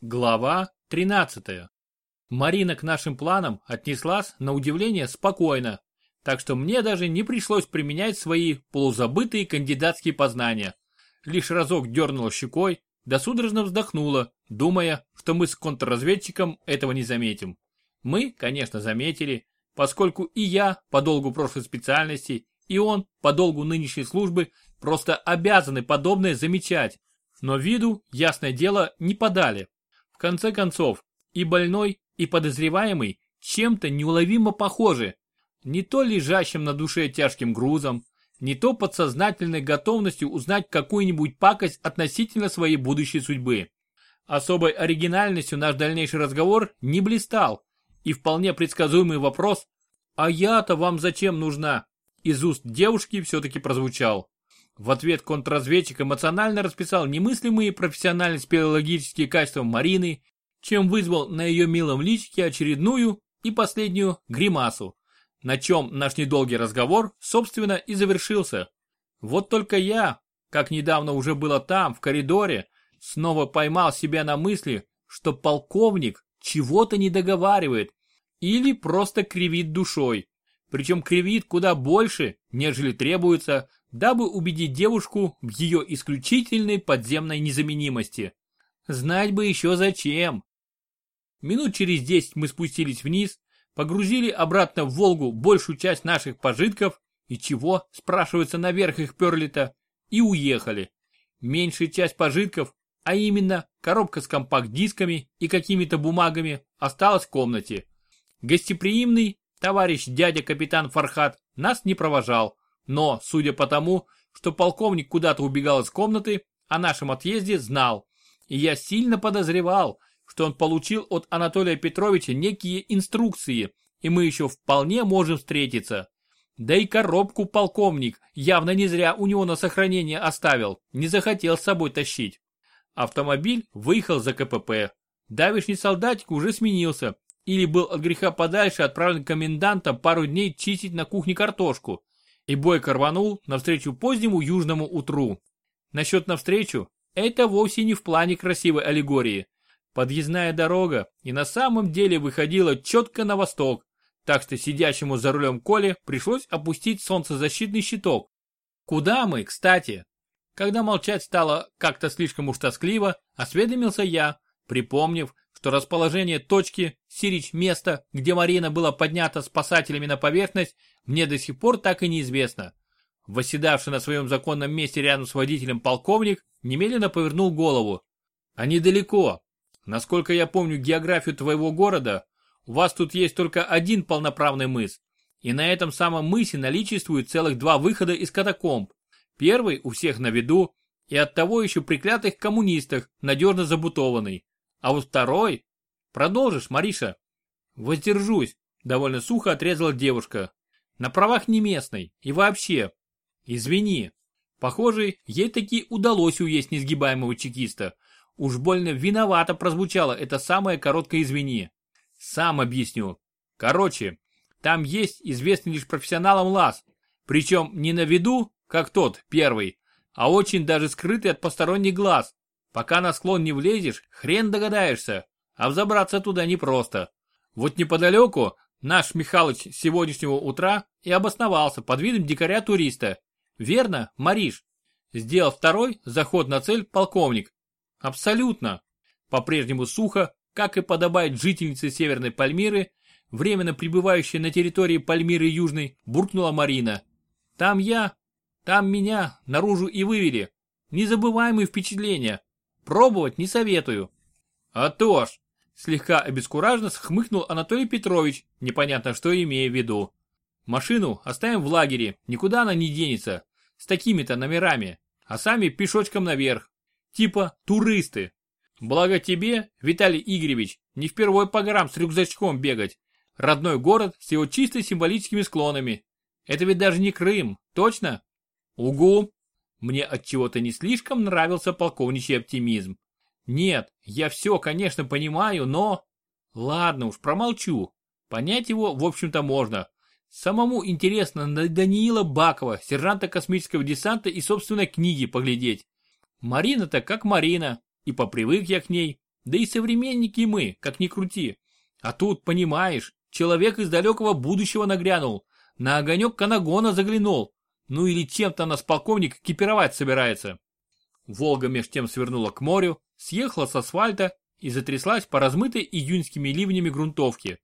Глава 13. Марина к нашим планам отнеслась, на удивление, спокойно, так что мне даже не пришлось применять свои полузабытые кандидатские познания. Лишь разок дернула щекой, да судорожно вздохнула, думая, что мы с контрразведчиком этого не заметим. Мы, конечно, заметили, поскольку и я по долгу прошлой специальности, и он по долгу нынешней службы просто обязаны подобное замечать, но виду, ясное дело, не подали. Конце концов, и больной, и подозреваемый чем-то неуловимо похожи. Не то лежащим на душе тяжким грузом, не то подсознательной готовностью узнать какую-нибудь пакость относительно своей будущей судьбы. Особой оригинальностью наш дальнейший разговор не блистал, и вполне предсказуемый вопрос «А я-то вам зачем нужна?» из уст девушки все-таки прозвучал. В ответ контрразведчик эмоционально расписал немыслимые профессионально-спелеологические качества Марины, чем вызвал на ее милом личике очередную и последнюю гримасу, на чем наш недолгий разговор, собственно, и завершился. Вот только я, как недавно уже было там, в коридоре, снова поймал себя на мысли, что полковник чего-то не договаривает или просто кривит душой. Причем кривит куда больше, нежели требуется, дабы убедить девушку в ее исключительной подземной незаменимости. Знать бы еще зачем. Минут через десять мы спустились вниз, погрузили обратно в Волгу большую часть наших пожитков, и чего, спрашивается, наверх их перли-то, и уехали. Меньшая часть пожитков, а именно коробка с компакт-дисками и какими-то бумагами, осталась в комнате. Гостеприимный товарищ дядя капитан Фархат нас не провожал, но, судя по тому, что полковник куда-то убегал из комнаты, о нашем отъезде знал. И я сильно подозревал, что он получил от Анатолия Петровича некие инструкции, и мы еще вполне можем встретиться. Да и коробку полковник явно не зря у него на сохранение оставил, не захотел с собой тащить. Автомобиль выехал за КПП. Давишний солдатик уже сменился, или был от греха подальше отправлен комендантом пару дней чистить на кухне картошку, и бойко рванул навстречу позднему южному утру. Насчет навстречу, это вовсе не в плане красивой аллегории. Подъездная дорога и на самом деле выходила четко на восток, так что сидящему за рулем Коле пришлось опустить солнцезащитный щиток. Куда мы, кстати? Когда молчать стало как-то слишком уж тоскливо, осведомился я, припомнив, что расположение точки, Сирич место, где Марина была поднята спасателями на поверхность, мне до сих пор так и неизвестно. Восседавший на своем законном месте рядом с водителем полковник немедленно повернул голову. А недалеко. Насколько я помню географию твоего города, у вас тут есть только один полноправный мыс. И на этом самом мысе наличествует целых два выхода из катакомб. Первый у всех на виду, и от того еще приклятых коммунистах, надежно забутованный. А вот второй... Продолжишь, Мариша? Воздержусь, довольно сухо отрезала девушка. На правах не местной. И вообще. Извини. Похоже, ей таки удалось уесть несгибаемого чекиста. Уж больно виновато прозвучало это самое короткое извини. Сам объясню. Короче, там есть известный лишь профессионалам лаз. Причем не на виду, как тот, первый, а очень даже скрытый от посторонних глаз. Пока на склон не влезешь, хрен догадаешься, а взобраться туда непросто. Вот неподалеку наш Михалыч сегодняшнего утра и обосновался под видом дикаря-туриста. Верно, Мариш? Сделал второй заход на цель полковник. Абсолютно. По-прежнему сухо, как и подобает жительнице Северной Пальмиры, временно пребывающей на территории Пальмиры Южной, буркнула Марина. Там я, там меня наружу и вывели. Незабываемые впечатления. Пробовать не советую. А то ж, слегка обескураженно схмыкнул Анатолий Петрович, непонятно что имея в виду. Машину оставим в лагере, никуда она не денется, с такими-то номерами, а сами пешочком наверх. Типа туристы. Благо тебе, Виталий Игоревич, не впервой по горам с рюкзачком бегать. Родной город с его чисто символическими склонами. Это ведь даже не Крым, точно? Угу, мне от чего-то не слишком нравился полковничий оптимизм. Нет, я все, конечно, понимаю, но... Ладно уж, промолчу. Понять его, в общем-то, можно. Самому интересно на Даниила Бакова, сержанта космического десанта и собственной книги поглядеть. Марина-то как Марина, и попривык я к ней. Да и современники мы, как ни крути. А тут, понимаешь, человек из далекого будущего нагрянул, на огонек Канагона заглянул. Ну или чем-то нас полковник экипировать собирается. Волга меж тем свернула к морю, съехала с асфальта и затряслась по размытой июньскими ливнями грунтовке.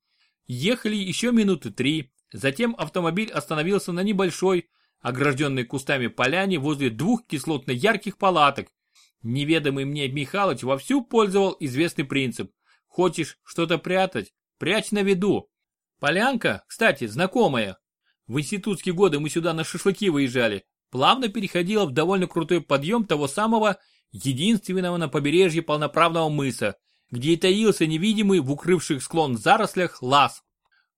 Ехали еще минуты три, затем автомобиль остановился на небольшой, огражденной кустами поляне возле двух кислотно ярких палаток. Неведомый мне Михалыч вовсю пользовал известный принцип. Хочешь что-то прятать? Прячь на виду. Полянка, кстати, знакомая. В институтские годы мы сюда на шашлыки выезжали. Плавно переходила в довольно крутой подъем того самого единственного на побережье полноправного мыса, где и таился невидимый в укрывших склон зарослях лаз.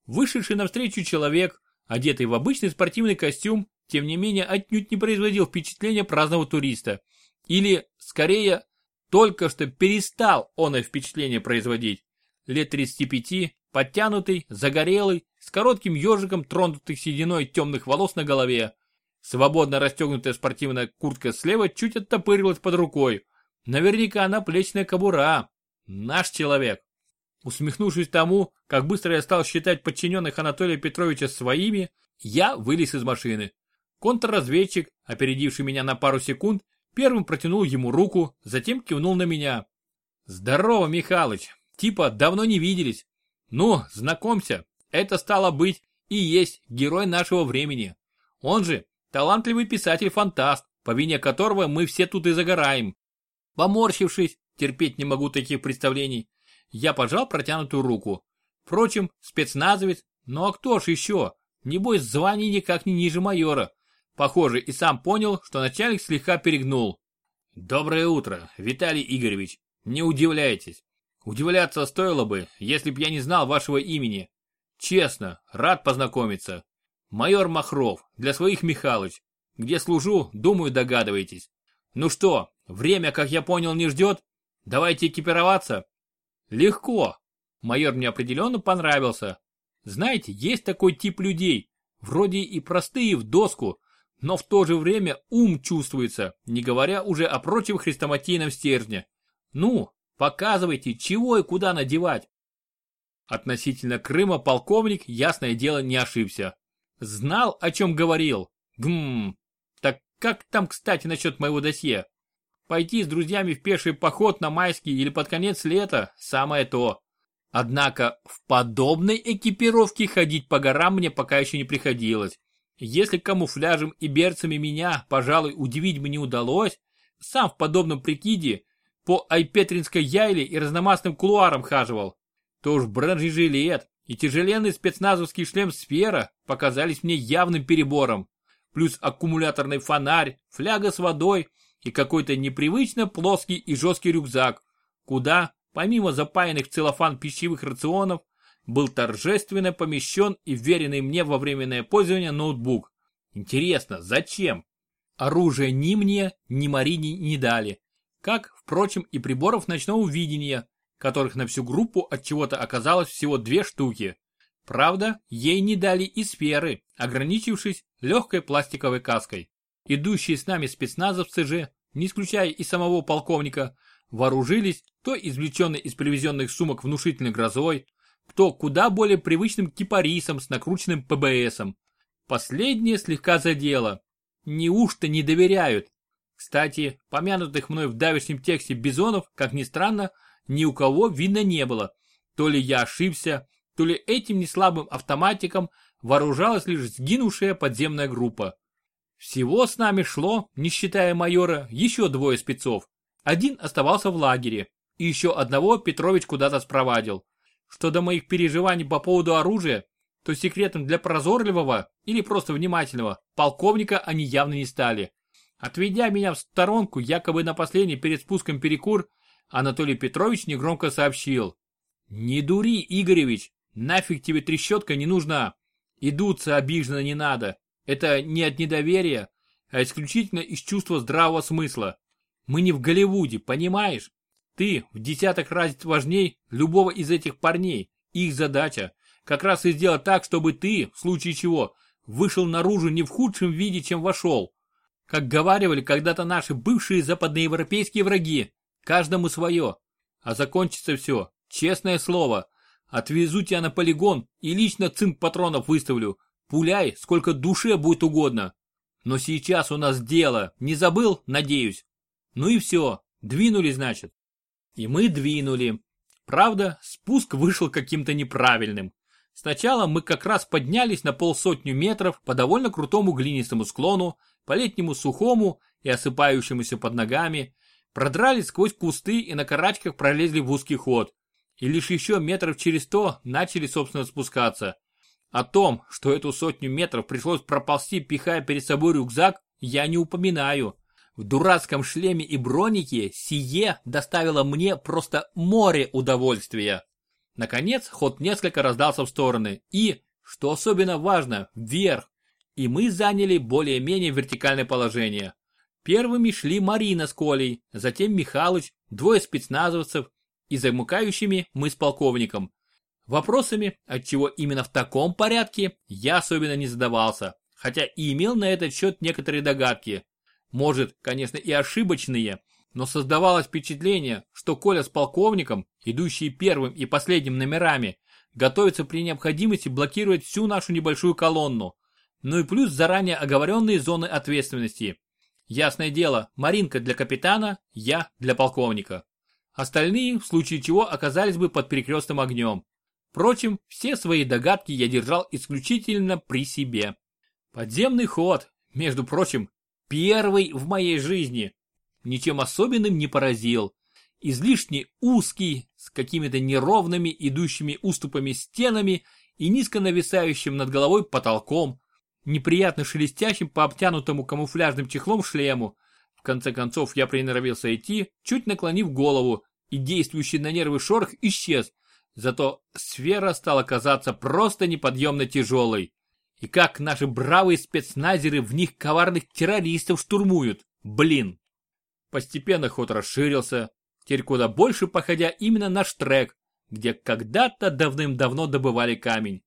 Вышедший навстречу человек, одетый в обычный спортивный костюм, тем не менее отнюдь не производил впечатления праздного туриста. Или, скорее, только что перестал он и впечатление производить. Лет 35, подтянутый, загорелый, с коротким ежиком тронутых сединой темных волос на голове. Свободно расстегнутая спортивная куртка слева чуть оттопырилась под рукой. Наверняка наплечная кобура. Наш человек. Усмехнувшись тому, как быстро я стал считать подчиненных Анатолия Петровича своими, я вылез из машины. Контрразведчик, опередивший меня на пару секунд, первым протянул ему руку, затем кивнул на меня. «Здорово, Михалыч. Типа давно не виделись. Ну, знакомься, это стало быть и есть герой нашего времени. Он же талантливый писатель-фантаст, по вине которого мы все тут и загораем. Поморщившись, терпеть не могу таких представлений, я пожал протянутую руку. Впрочем, спецназовец, ну а кто ж еще? Небось, звание никак не ниже майора. Похоже, и сам понял, что начальник слегка перегнул. Доброе утро, Виталий Игоревич. Не удивляйтесь. Удивляться стоило бы, если б я не знал вашего имени. Честно, рад познакомиться. Майор Махров, для своих Михалыч. Где служу, думаю, догадываетесь. Ну что, время, как я понял, не ждет? Давайте экипироваться. Легко. Майор мне определенно понравился. Знаете, есть такой тип людей, вроде и простые в доску, но в то же время ум чувствуется, не говоря уже о прочем хрестоматийном стержне. Ну, показывайте, чего и куда надевать. Относительно Крыма полковник, ясное дело, не ошибся. Знал, о чем говорил. Гм, так как там, кстати, насчет моего досье? Пойти с друзьями в пеший поход на майский или под конец лета – самое то. Однако в подобной экипировке ходить по горам мне пока еще не приходилось. Если камуфляжем и берцами меня, пожалуй, удивить бы не удалось, сам в подобном прикиде по Айпетринской яйле и разномастным кулуарам хаживал, то уж бронежилет и тяжеленный спецназовский шлем «Сфера» показались мне явным перебором. Плюс аккумуляторный фонарь, фляга с водой и какой-то непривычно плоский и жесткий рюкзак, куда, помимо запаянных целлофан пищевых рационов, был торжественно помещен и веренный мне во временное пользование ноутбук. Интересно, зачем? Оружие ни мне, ни Марине не дали. Как, впрочем, и приборов ночного видения, которых на всю группу от чего-то оказалось всего две штуки. Правда, ей не дали и сферы, ограничившись легкой пластиковой каской. Идущие с нами спецназовцы же, не исключая и самого полковника, вооружились то извлеченной из привезенных сумок внушительной грозой, кто куда более привычным кипарисом с накрученным ПБСом. Последнее слегка задело. Неужто не доверяют? Кстати, помянутых мной в давешнем тексте бизонов, как ни странно, ни у кого видно не было. То ли я ошибся, то ли этим неслабым автоматиком вооружалась лишь сгинувшая подземная группа. Всего с нами шло, не считая майора, еще двое спецов. Один оставался в лагере, и еще одного Петрович куда-то спровадил. Что до моих переживаний по поводу оружия, то секретом для прозорливого или просто внимательного полковника они явно не стали. Отведя меня в сторонку, якобы на последний перед спуском перекур, Анатолий Петрович негромко сообщил. «Не дури, Игоревич, нафиг тебе трещотка не нужна. И дуться обиженно не надо. Это не от недоверия, а исключительно из чувства здравого смысла. Мы не в Голливуде, понимаешь? Ты в десяток раз важней любого из этих парней. Их задача как раз и сделать так, чтобы ты, в случае чего, вышел наружу не в худшем виде, чем вошел. Как говаривали когда-то наши бывшие западноевропейские враги, каждому свое. А закончится все, честное слово. Отвезу тебя на полигон и лично цинк патронов выставлю. Пуляй, сколько душе будет угодно. Но сейчас у нас дело, не забыл, надеюсь. Ну и все, двинули, значит. И мы двинули. Правда, спуск вышел каким-то неправильным. Сначала мы как раз поднялись на полсотню метров по довольно крутому глинистому склону, по-летнему сухому и осыпающемуся под ногами, продрались сквозь кусты и на карачках пролезли в узкий ход. И лишь еще метров через сто начали, собственно, спускаться. О том, что эту сотню метров пришлось проползти, пихая перед собой рюкзак, я не упоминаю. В дурацком шлеме и бронике сие доставило мне просто море удовольствия. Наконец, ход несколько раздался в стороны и, что особенно важно, вверх. И мы заняли более-менее вертикальное положение. Первыми шли Марина с Колей, затем Михалыч, двое спецназовцев и замыкающими мы с полковником. Вопросами, отчего именно в таком порядке, я особенно не задавался, хотя и имел на этот счет некоторые догадки. Может, конечно, и ошибочные, но создавалось впечатление, что Коля с полковником, идущие первым и последним номерами, готовятся при необходимости блокировать всю нашу небольшую колонну. Ну и плюс заранее оговоренные зоны ответственности. Ясное дело, Маринка для капитана, я для полковника. Остальные, в случае чего, оказались бы под перекрестным огнем. Впрочем, все свои догадки я держал исключительно при себе. Подземный ход, между прочим, первый в моей жизни. Ничем особенным не поразил. Излишне узкий, с какими-то неровными идущими уступами стенами и низко нависающим над головой потолком, неприятно шелестящим по обтянутому камуфляжным чехлом шлему. В конце концов я приноровился идти, чуть наклонив голову, и действующий на нервы шорох исчез, Зато сфера стала казаться просто неподъемно тяжелой. И как наши бравые спецназеры в них коварных террористов штурмуют. Блин. Постепенно ход расширился, теперь куда больше походя именно наш трек, где когда-то давным-давно добывали камень.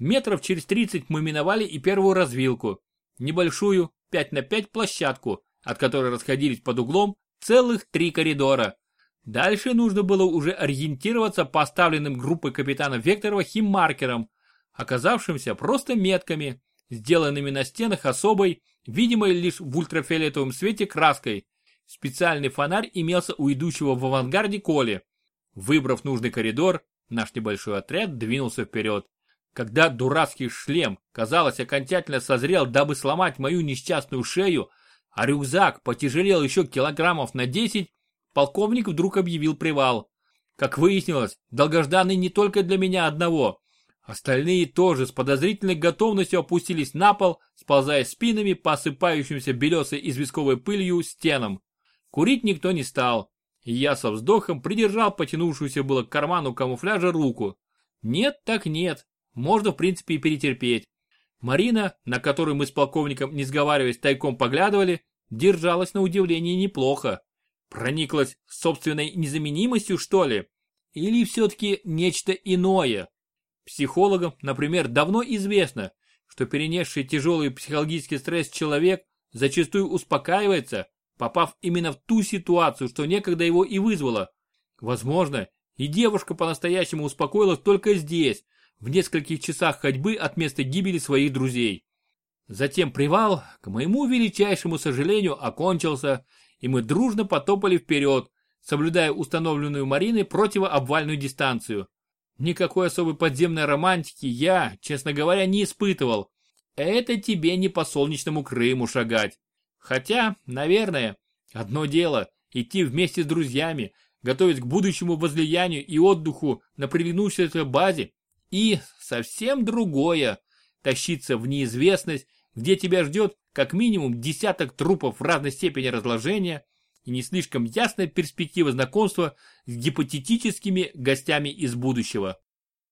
Метров через 30 мы миновали и первую развилку. Небольшую, 5 на 5 площадку, от которой расходились под углом целых три коридора. Дальше нужно было уже ориентироваться по оставленным группой капитана Векторова химмаркерам, оказавшимся просто метками, сделанными на стенах особой, видимой лишь в ультрафиолетовом свете краской. Специальный фонарь имелся у идущего в авангарде Коли. Выбрав нужный коридор, наш небольшой отряд двинулся вперед. Когда дурацкий шлем, казалось, окончательно созрел, дабы сломать мою несчастную шею, а рюкзак потяжелел еще килограммов на 10, полковник вдруг объявил привал. Как выяснилось, долгожданный не только для меня одного. Остальные тоже с подозрительной готовностью опустились на пол, сползая спинами по осыпающимся белесой известковой пылью стенам. Курить никто не стал, и я со вздохом придержал потянувшуюся было к карману камуфляжа руку. Нет так нет, можно в принципе и перетерпеть. Марина, на которую мы с полковником, не сговариваясь, тайком поглядывали, держалась на удивление неплохо. Прониклась собственной незаменимостью, что ли? Или все-таки нечто иное? Психологам, например, давно известно, что перенесший тяжелый психологический стресс человек зачастую успокаивается, попав именно в ту ситуацию, что некогда его и вызвало. Возможно, и девушка по-настоящему успокоилась только здесь, в нескольких часах ходьбы от места гибели своих друзей. Затем привал, к моему величайшему сожалению, окончился, и мы дружно потопали вперед, соблюдая установленную Мариной противообвальную дистанцию. Никакой особой подземной романтики я, честно говоря, не испытывал. Это тебе не по солнечному Крыму шагать. Хотя, наверное, одно дело идти вместе с друзьями, готовить к будущему возлиянию и отдыху на прилинувшейся базе, и совсем другое – тащиться в неизвестность, где тебя ждет как минимум десяток трупов в разной степени разложения и не слишком ясная перспектива знакомства с гипотетическими гостями из будущего.